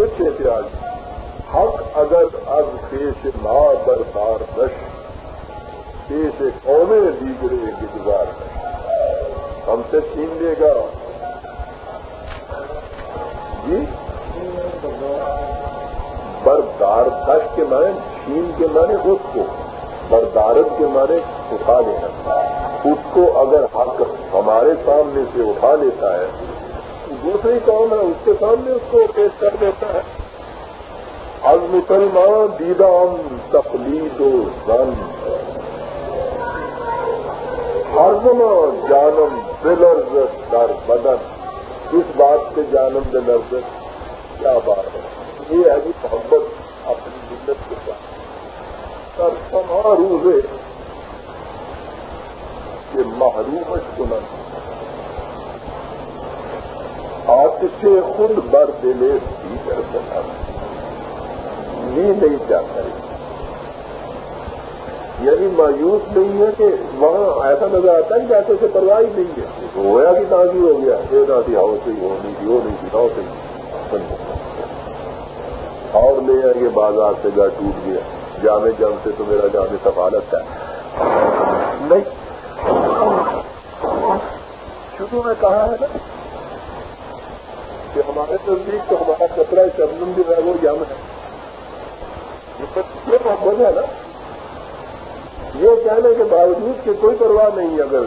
کچھ احتیاط حق اگر اب پیش ماں بر بار دش پیش قومیں دیگرے گزار ہم سے چھین لے گا۔ جی؟ بردار دش کے معنی، چھین کے معنی اس کو۔ بردارت کے معنی اٹھا لینا۔ اس کو اگر حق ہمارے سامنے سے اٹھا لیتا ہے دوسری قوم ہے، اس کے سامنے اس کو پیش کر دیتا ہے۔ از مسلمان دیدام تقلید و زن۔ ہر جانم دلرز در بدن۔ اس بات سے جانم دلرز کیا بات ہے؟ یہ ہے جی محبت اپنی ملت کے ساتھ۔ اور سماروہ کہ محروم سنن آتش خود بر دلے کر سکتا یہ نہیں چاہتا یعنی مایوس نہیں ہے کہ وہاں ایسا نظر آتا ہے کہ ایسے سے پرواہ نہیں ہے۔ ہوا کہ تازی ہو گیا۔ یہ نہ تھی ہاؤس ہی ہو نہیں تھی ہو نہیں تھی۔ ہاؤس ہی اور لے آئیں گے بازار سے گھر ٹوٹ گیا۔ جامع جم سے تو میرا جامع سفالت ہے۔ نہیں۔ شروع میں کہا ہے نا کہ ہمارے نزدیک تو ہمارا کپڑا شبنم جو ہے، وہ یم ہے۔ یہ محبت ہے نا۔ یہ کہنے کے باوجود کہ کوئی پرواہ نہیں، اگر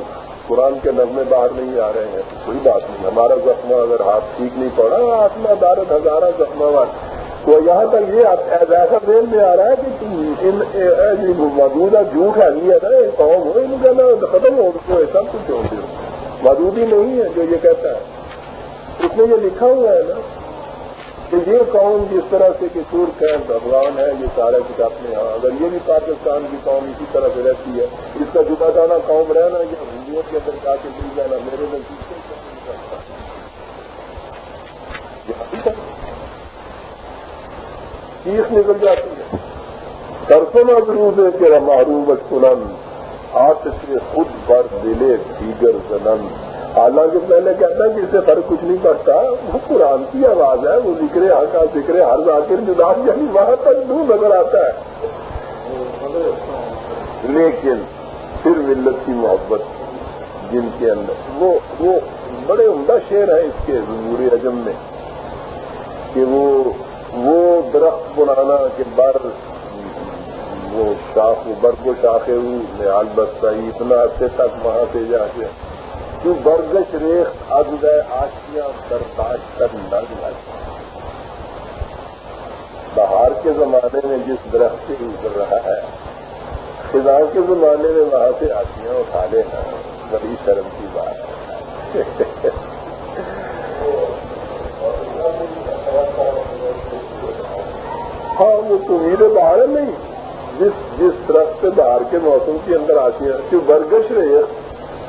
قرآن کے نغمے باہر نہیں آ رہے ہیں تو کوئی بات نہیں۔ ہمارا زخمہ اگر ہاتھ ٹھیک نہیں پڑا، آتما دارت ہزارہ زخمہ تو یہاں تک یہ ایسا دین میں آ رہا ہے کہ ان جی، موجودہ جھوٹ ہے نہیں ہے نا قوم ہو ان کا ختم ہو سب کچھ ہو گیا۔ موجود ہی نہیں ہے جو یہ کہتا ہے۔ اس میں یہ لکھا ہوا ہے نا کہ یہ قوم جس طرح سے کہ سور خیر بھگوان ہے، یہ سارا کچھ اپنے یہاں اگر یہ بھی پاکستان کی قوم اسی طرح سے رہتی ہے، اس کا جدا جانا قوم رہنا یا ہندوؤں کے اندر جا کے مل جانا، میرے نزدیک چیخ نکل جاتی ہے۔ سرسن ابروز ہے تیرا محروب سنن ہاتھ سے خود بر دلے دیگر زنن۔ حالانکہ میں نے کہتا کہ اس سے فرق کچھ نہیں پڑتا، وہ قرآن کی آواز ہے، وہ ذکر ہر کا ذکر ہر ذاکر جدا یعنی وہاں تک دور نظر آتا ہے۔ لیکن پھر ملت کی محبت جن کے اندر، وہ وہ بڑے عمدہ شعر ہیں اس کے ضروری اجم میں، کہ وہ وہ درخت بنانا کہ بر، وہ شاخ برگ و شاخے نیال بستا اتنا عرصے تک وہاں سے جا کے جو برگش ریخ اب گئے آشیاں برداشت کر لگ لگ بہار کے زمانے میں جس درخت سے اتر رہا ہے، خزاں کے زمانے میں وہاں سے آشیاں اٹھا لینا بڑی شرم کی بات ہے۔ ہاں وہ تو میرے باہر نہیں جس جس طرف سے باہر کے موسم کے اندر آتی ہیں کہ برگش رہے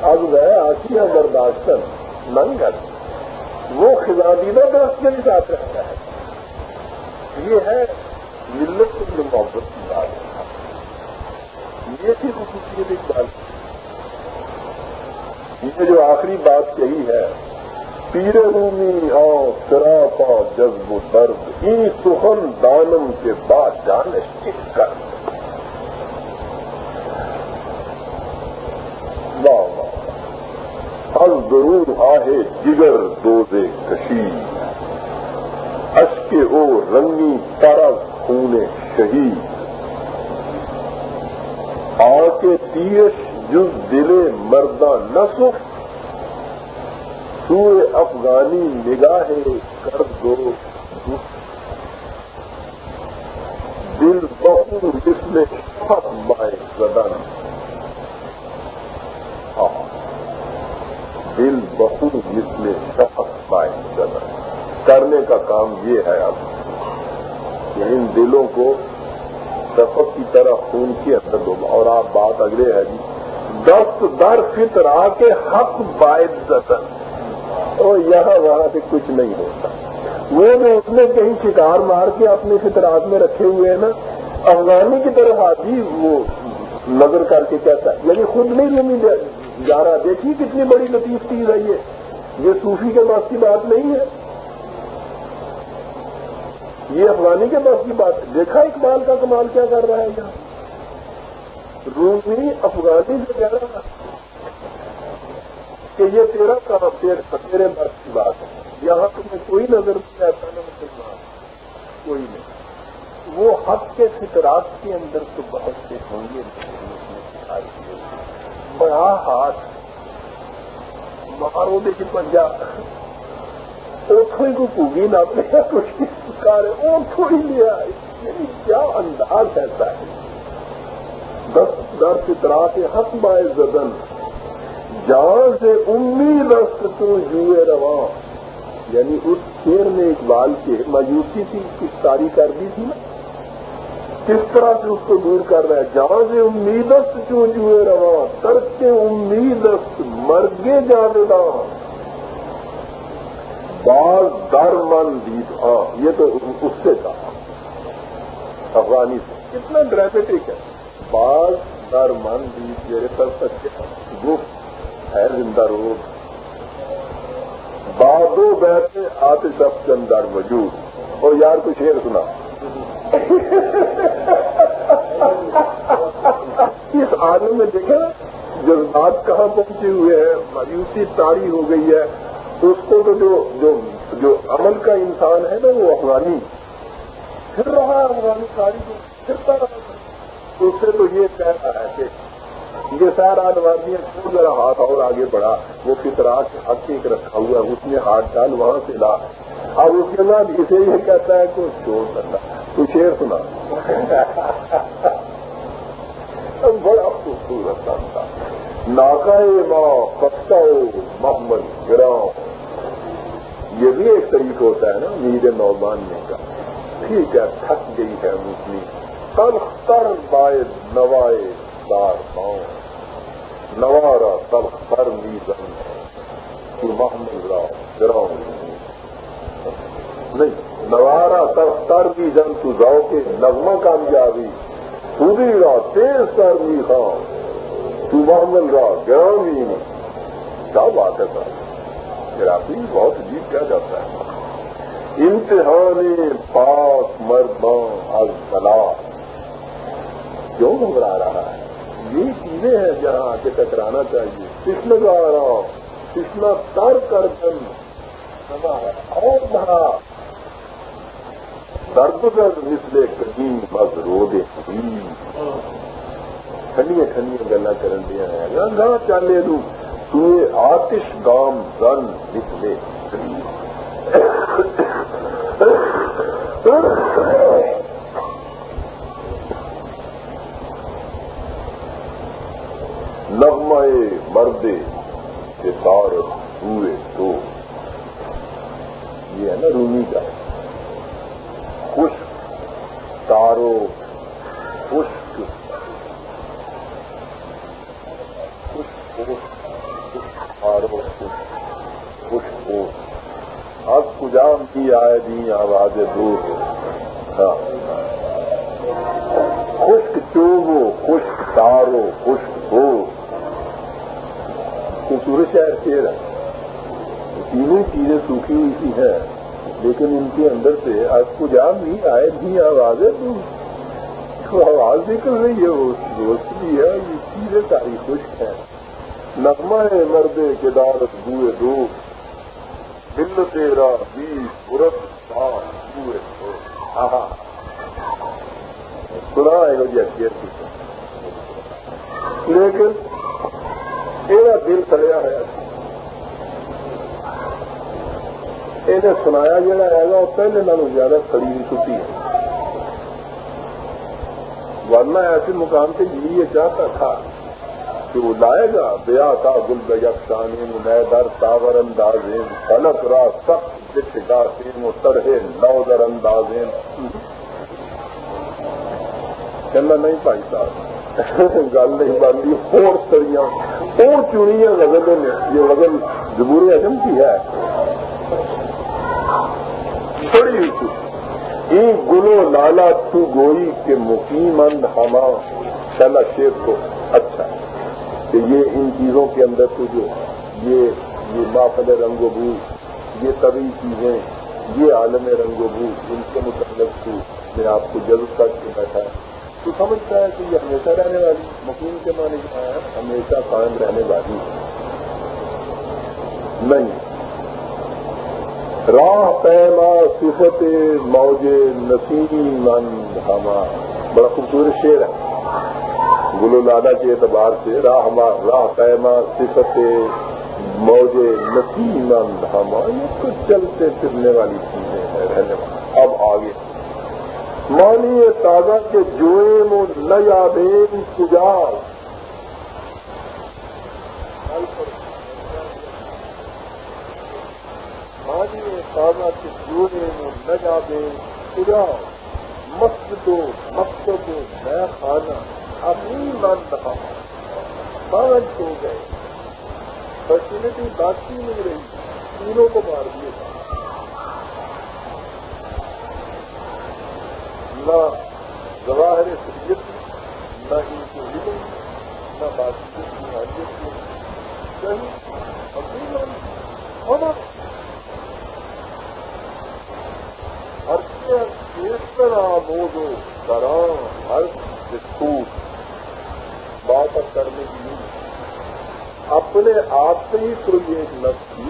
وہ آتی ہیں برداشت منگل وہ خزادیدہ درخت کے ساتھ رہتا ہے۔ یہ ہے ملت جو محبت کی بات۔ یہ تھی خصوصیت ایک بات۔ یہ جو آخری بات کہی ہے، پیر رومی آؤ سراپا، جذب و درد ای سخن دانم کے بعد جانش کر واہ ضرور آہے جگر دوزے کشی۔ اشکے او رنگی تارا خونے شہید آ کے تیش جز دلے مردہ نصف سوئے افغانی نگاہ کر دو دل بہو جس میں سب مائے زدن ہاں دل بہو جس میں شفق مائے زدن کرنے کا کام یہ ہے اب کہ ان دلوں کو شفق کی طرح خون کے اندر دو۔ اور آپ بات اگلے ہے جی دست در فطر آ کے حق باعث زدن اور یہاں وہاں سے کچھ نہیں ہوتا۔ وہ بھی اس میں کہیں شکار مار کے اپنے فطرات میں رکھے ہوئے ہیں نا۔ افغانی کی طرف آدھی وہ نظر کر کے کہتا ہے۔ یعنی خود نہیں رومی جا رہا۔ دیکھیے کتنی بڑی لطیف چیز ہے یہ۔ یہ صوفی کے پاس کی بات نہیں ہے۔ یہ افغانی کے پاس کی بات ہے۔ دیکھا اقبال کا کمال کیا کر رہا ہے یہاں۔ رومی افغانی سے کہہ رہا کہ یہ تیرا کام تیرے بس کی بات ہے۔ یہاں تمہیں کوئی نظر نہیں آتا نا مسلمان کوئی نہیں۔ وہ حق کے فطرات کے اندر تو بہت سے ہوں گے۔ بڑا ہاتھ مارو دیکھ پنجاب اوتھوئی کو پوگی نہ پڑے کچھ سکارے اوتھوئی لیا یعنی کیا انداز ایسا؟ ہے دس در فطرات کے حق بائے زدن۔ جہاں سے امید است تو جوئے رواں۔ یعنی اس شیر نے اقبال کے مایوسی تھی کس تاری کر دی تھی نا۔ کس طرح سے اس کو دور کر رہا ہے؟ جہاں سے امیدست چون جوئے رواں ترک کے امیدست مرگے جاویداں بعض در من دیت ہاں یہ تو اس سے تھا۔ افغانی سے۔ کتنا ڈرامیٹک ہے۔ بعض در من دیت میرے کر سکتے گفت، ہے زندہ روز۔ بادو بیٹھے آتے سب کے اندر وجود۔ اور یار، کچھ شیر سنا۔ اس عالم میں دیکھیں، جذبات کہاں پہنچے ہوئے ہیں؟ مایوسی تاری ہو گئی ہے۔ اس کو تو جو جو جو عمل کا انسان ہے نا، وہ افغانی۔ پھر رہا افغانی تاری کو۔ پھرتا رہا اس سے تو یہ کہہ رہا ہے کہ یہ سارا آدمی کو ذرا ہاتھ اور آگے بڑھا۔ وہ فطرات حق ایک رکھا ہوا ہے، اس میں ہاتھ ڈال، وہاں سے لا۔ اب اس کے بعد اسے یہ کہتا ہے کہ چور کرنا تو شیر سنا؟ بڑا خوبصورت تھا۔ ناکائے ماں پتا محمد گراؤں یہ بھی ایک طریقہ ہوتا ہے نا میر نوباننے کا ٹھیک ہے، تھک گئی ہے مسلم تلخ تر بائے نوائے دار پاؤں نوارا تب سر میزن تو محمد راؤ گراؤ نہیں۔ نوارا تب سر بھی جن تو جاؤ کے نغمہ کامیابی۔ خودی را تیز سر می خان تو محمد را گراؤ کیا بات ہے سر؟ گرافی بہت عجیب کیا جاتا ہے۔ امتحان پاک مردان از بلا۔ کیوں گھبرا رہا ہے؟ یہ چیزیں ہیں جہاں آ کے ٹکرانا چاہیے۔ کشن گارا کشنا تر کر دن۔ اور بھرا درد درد مسلے قدیم بس رو دے ٹھنڈیا ٹھنڈیا گلا کر دیا ہے گاہ چالے دوں۔ تو آتش گام زن مسلے نغمہ مردے کے تار ہوئے تو۔ یہ ہے نا رومی کا۔ خشک تارو خشک تارو خشک اب کجام کی آئے دی آواز دور۔ ہاں۔ خشک چوبو خشک تارو خشک ہو۔ خوبصورت شہر شیر ہے۔ تینوں چیزیں سوکھی ہوئی سی ہیں۔ لیکن ان کے اندر سے آج کو جام بھی آئے بھی آواز ہے، تو آواز بھی کر رہی ہے، وہ دوست بھی ہے، یہ چیزیں ساری خشک ہے نغمہ ہے مرد کے دارت بوئے دو دل تیرا بیس برت بوئے دو۔ ہاں سنا ہے جی لیکن میرا دل سڑیا ہوا یہ سنایا جڑا ہے وہ پہلے نالوں زیادہ سڑی ہوئی چھٹی ہے ورنہ ایسے مقام سے یہ چاہتا تھا کہ وہ لائے گا بیا تھا گل بیک شانی نئے در تاور اندازین فلک را سخت دکھ گاسین و ترہے نو در اندازین کہنا نہیں پائی صاحب گل نہیں بنتی اور سڑیاں اور چنیا غزل نے یہ غزل جمہوری اعظم کی ہے بڑی این گلو لالا، تو گوئی کے مقیم اند ہما شلا شیر کو۔ اچھا کہ یہ ان چیزوں کے اندر تو جو یہ یہ مافل رنگ و بو، یہ سبھی چیزیں، یہ عالم رنگ و بو، ان کے متعلق تو میں آپ کو جذب کر کے بیٹھا۔ تو سمجھتا ہے کہ یہ ہمیشہ رہنے والی، مقیم کے معنی کیا ہے ہمیشہ قائم رہنے والی۔ نہیں راہ پیما صفت موج نسیم من ہما۔ بڑا خوبصورت شعر ہے۔ گلو لادا کے اعتبار سے راہ راہ پیما صفت موج نسیم من ہما۔ یہ تو چلتے پھرنے والی چیزیں ہیں۔ رہنے والی اب آگے۔ مانی تازہ کے جوئے مو نیا بین سجاؤ مانی تازہ کے جوئے مو نیا بین سجاؤ مست دو مست دو نیا خانہ، اپنی من رہا پانچ ہو گئے۔ فیسلٹی باقی نہیں رہی۔ تینوں کو مار دیے نہ ظواہر شریعت، نہ ان کے علم، نہ باقی کی حالیت کی کہیں اپنی ہونا ہر کیسر آمود و کرام، ہر اسکوٹ بات کرنے کی نہیں اپنے آپ سے ہی تو یہ ایک لفظ تھی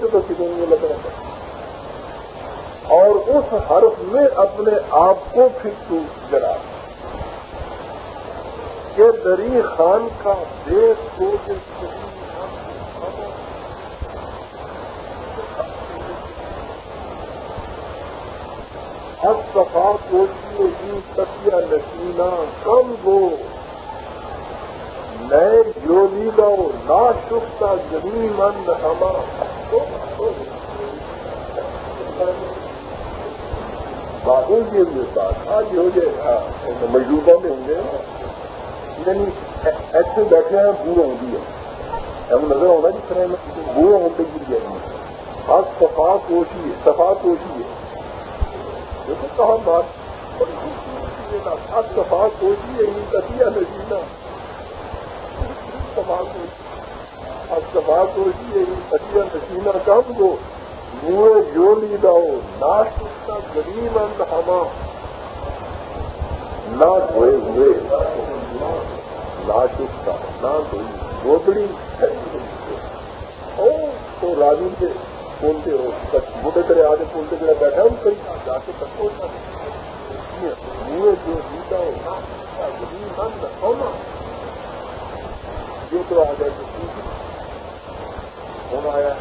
سے تو کسی نے لگ رہا تھا اور اس حرف میں اپنے آپ کو پھر تو گرا کہ دری خان کا دیش کو صفا کوشی ہوگی ستیہ نشینا کم گو نئے جو لو نا شکتا زمین مند ہمارا باغوں کے لیے ساتھ آج ہو جائے۔ گا مجلوبہ میں ہوں گے۔ یعنی ایسے بیٹھے ہیں بوڑھا ہوتی ہے۔ ہم نظر ہونا جس طرح بوڑھا ہوتے گر جائیں گے آج صفا کوشی ہے صفا کوشی ہے۔ دیکھو کہاں بات۔ آج صفا کوشی ہے یہ کتیا نشینا صفا کوشی آج صفا کوشی ہے کتیا نشینا کم کو منہ جو لیدا ہو ناش اس کا غریب اند ہما نہ دھوئے ہوئے۔ لاش اس کا نہ دھوئی۔ گوبڑی تو راجو کے بولتے ہو موٹے کرے آگے بولتے کرے بیٹھا ہوں کہیں جا کے تک پہنچا منہ جو لیدا ہو ناش اس یہ تو آ جائے تو ہونا آیا ہے؟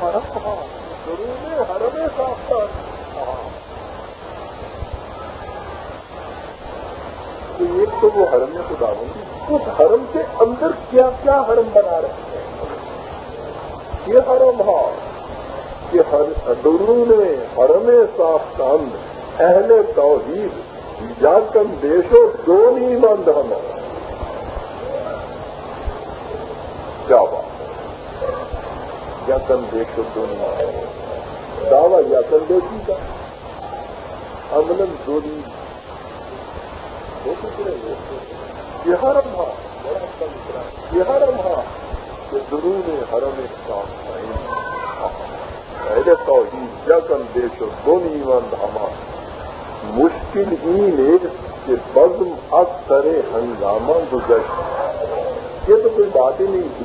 حرم کہاں ضرور حرم صاف تھا۔ ہاں۔ تو ایک تو وہ حرم میں خدا ہوں اس حرم کے اندر کیا کیا حرم بنا رہے ہیں؟ یہ حرم ہاں کہ درون حرم صاف تند اہل توحید یا کم دیشوں دو نہیں مند ہم کیا بات یا کن دیکھ دنیا دعوی یا کن دیکھی کا۔ امن دونی یہ حرم ہاں بڑا اچھا یہ حرم ہاں کہ ضرور حرم ایک کام پہلے تو ہی یا کن دونی ایمان دھاما۔ مشکل ہی ہے کہ بزم اکثر ہنگامہ گزشت یہ تو کوئی بات ہی نہیں تھی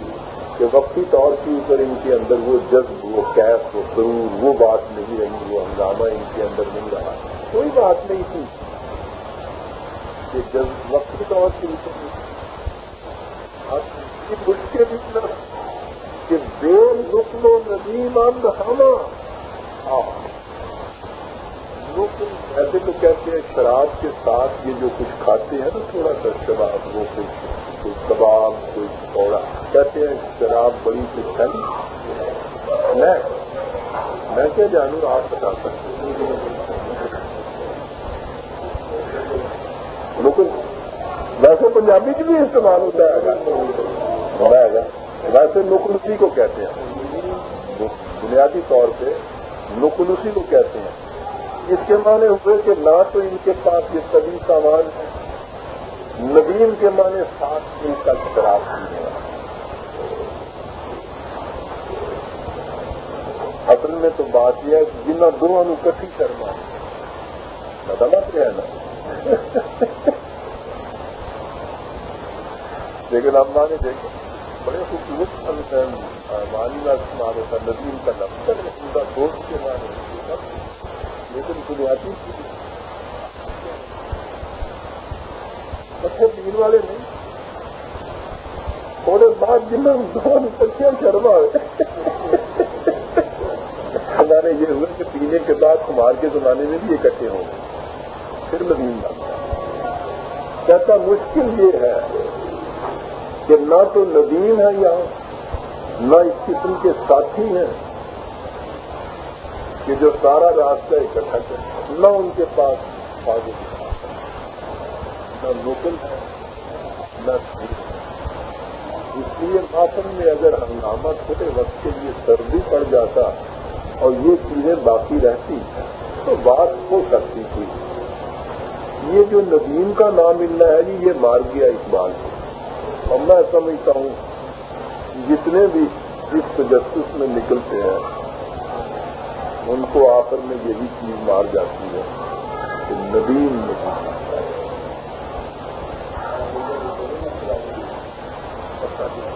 کہ وقتی طور کے اوپر ان کے اندر وہ جذب، وہ کیف، وہ ضرور وہ بات نہیں رہی، وہ ہنگامہ ان کے اندر نہیں رہا۔ کوئی بات نہیں تھی کہ جذب وقتی طور کے اوپر۔ اس کے بھی کہ بے نقل و ندیم اند ہم نقل ایسے تو کہتے ہیں شراب کے ساتھ یہ جو کچھ کھاتے ہیں نا، تھوڑا سا شراب، وہ کچھ کوئی کباب، کوئی پکوڑا۔ کہتے ہیں شراب بڑی سی ٹھنڈ میں میں کیا جانوں، آپ بتا سکتے لیکن ویسے پنجابی کی بھی استعمال ہوتا ہے۔ گا ویسے نقلسی کو کہتے ہیں۔ بنیادی طور پہ نقلسی کو کہتے ہیں۔ اس کے معنی ہوئے کہ نہ تو ان کے پاس یہ سبھی سامان ہے ندیم کے معنی سات دن تک شراب پینے اصل میں تو بات یہ ہے کہ جنہیں دونوں کٹھی شرما بدلت ہے۔ نا لیکن ہم نے دیکھا بڑے خوبصورت مانی کا استعمال ہوتا ندیم کا دفتر ہے ان کا دوست کے معنی لیکن بنیادی اچھے دین والے نہیں۔ تھوڑے بعد جنہیں دونوں کٹیاں شرما ہے۔ ہمارے یہ ہوئے کہ پینے کے بعد کمار کے زمانے میں بھی اکٹھے ہوں۔ گے پھر ندیم کہتا، مشکل یہ ہے۔ کہ نہ تو ندیم ہے یہاں، نہ اس قسم کے ساتھی ہیں کہ جو سارا راستہ اکٹھا کرے نہ ان کے پاس آگے نہ لوکل ہے، نہ اس لیے موسم میں اگر ہنگامہ تھوڑے وقت کے لیے سردی پڑ جاتا اور یہ چیزیں باقی رہتی، تو بات ہو سکتی تھی۔ یہ جو ندیم کا نام ملنا ہے جی یہ مار گیا اقبال کو اور میں سمجھتا ہوں جتنے بھی اس تجسس میں نکلتے ہیں، ان کو آخر میں یہی چیز مار جاتی ہے کہ ندیم نہیں۔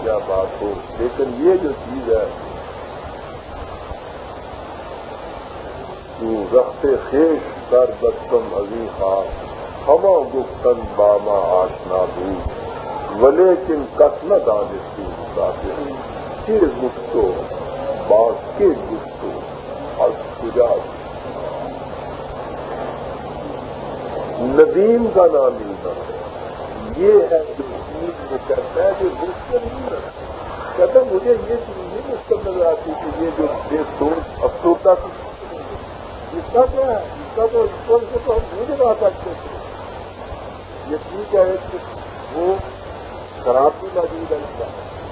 کیا بات ہو، لیکن یہ جو چیز ہے رخت خیش کر بچم ابھی خاص ہما گفتن باما آشنا دور ولے کن کسن دانشی مسافر کے گفتو باس کے گفتو اور سجا ندیم کا نام ملنا یہ ہے جو چیز کہتا ہے جو مشکل نہیں ہے۔ کہتا مجھے یہ چیز نہیں اس مشکل نظر آتی کہ یہ جو بے سوچ افسوسا کی اس کا کیا ہے اس کا تو ایشور سے تو ہم نہیں لگا سکتے۔ یہ ٹھیک ہے کہ وہ شراب بھی موجود ہے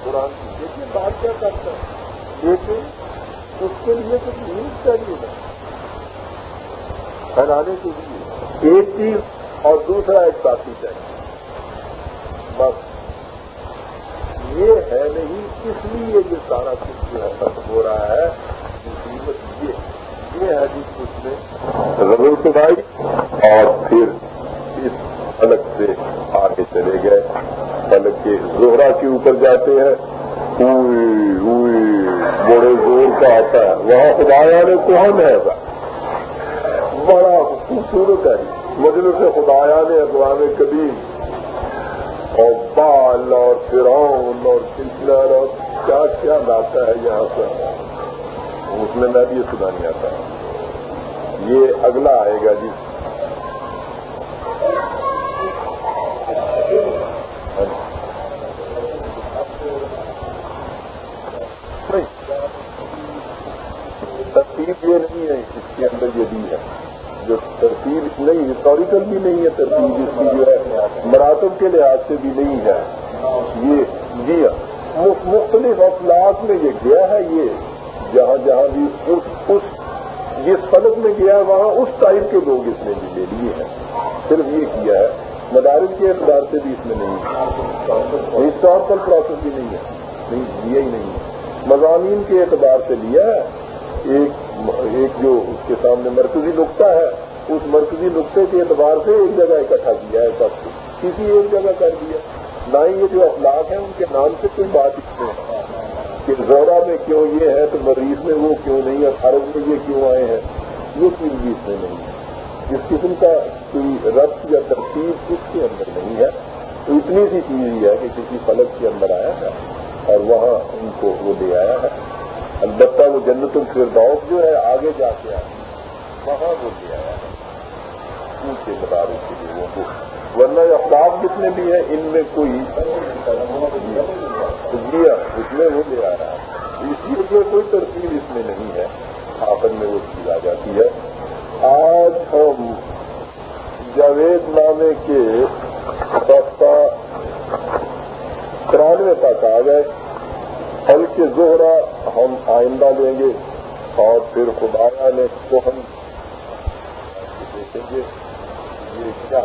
قرآن کی دیکھیے بات کیا کرتا ہے؟ لیکن اس کے لیے کچھ نیوز چاہیے نا۔ پھیلانے کے لیے ایک چیز اور دوسرا ایک ساتھی چاہیے۔ بس یہ ہے نہیں، اس لیے یہ سارا کچھ جو ہے ختم ہو رہا ہے۔ مصیبت یہ یہ ہے جس اس میں ربر سنائی اور پھر اس فلک سے آگے چلے گئے۔ فلک کے زہرا کے اوپر جاتے ہیں۔ بڑے زور کا آتا ہے۔ وہاں خدایا نے کون ہے بڑا خوبصورت ہے۔ مجھے سے خدایا نے، اقوام قدیم اور بال اور فرون اور سلسلر اور کیا کیا لاتا ہے یہاں پر۔ اس میں میں بھی یہ سنا نہیں آتا یہ اگلا آئے گا جی ترتیب یہ نہیں ہے اس کے اندر یہ بھی ہے، جو ترتیب نہیں ہسٹوریکل بھی نہیں ہے، ترتیب اس کی جو ہے، مراتب کے لحاظ سے بھی نہیں ہے۔ یہ جی ہاں مختلف افلاق میں یہ گیا ہے، یہ جہاں جہاں بھی اس اس، جس فلک میں گیا ہے، وہاں اس ٹائپ کے لوگ اس نے بھی لے لیے ہیں۔ صرف یہ کیا ہے، مدارس کے اعتبار سے بھی اس میں نہیں ہے۔ ہسٹوریکل پروسیس بھی نہیں ہے، نہیں، لیا ہی نہیں ہے۔ مضامین کے اعتبار سے لیا ہے۔ ایک ایک جو اس کے سامنے مرکزی نقطہ ہے، اس مرکزی نقطے کے اعتبار سے ایک جگہ اکٹھا کیا ہے سب کو۔ کسی ایک جگہ کر دیا۔ نہ ہی یہ جو اخلاق ہیں، ان کے نام سے کوئی بات اس میں کہ زورا میں کیوں یہ ہے تو مریض میں وہ کیوں نہیں ہے؟ فرض میں یہ کیوں آئے ہیں؟ یہ چیز بھی اس میں نہیں ہے۔ جس قسم کا کوئی ربط یا ترتیب اس کے اندر نہیں ہے۔ تو اتنی سی چیز یہ ہے کہ کسی فلک کے اندر آیا ہے اور وہاں ان کو وہ لے آیا ہے۔ البتہ وہ جنت الفردوس جو ہے آگے جا کے آیا وہاں وہ لے آیا ہے۔ ان کے مطابق کے لوگوں کو ورنہ اخبار جتنے بھی ہیں ان میں کوئی دیا اس میں وہ لے آ رہا ہے۔ اس لیے کوئی ترتیب اس میں نہیں ہے۔ آخر میں وہ چیز آ جاتی ہے۔ آج ہم جاوید نامے کے رستہ ترانوے تک آ گئے۔ پل کے زہرا ہم آئندہ لیں گے اور پھر خدایا نے تو ہم دیکھیں گے یہ کیا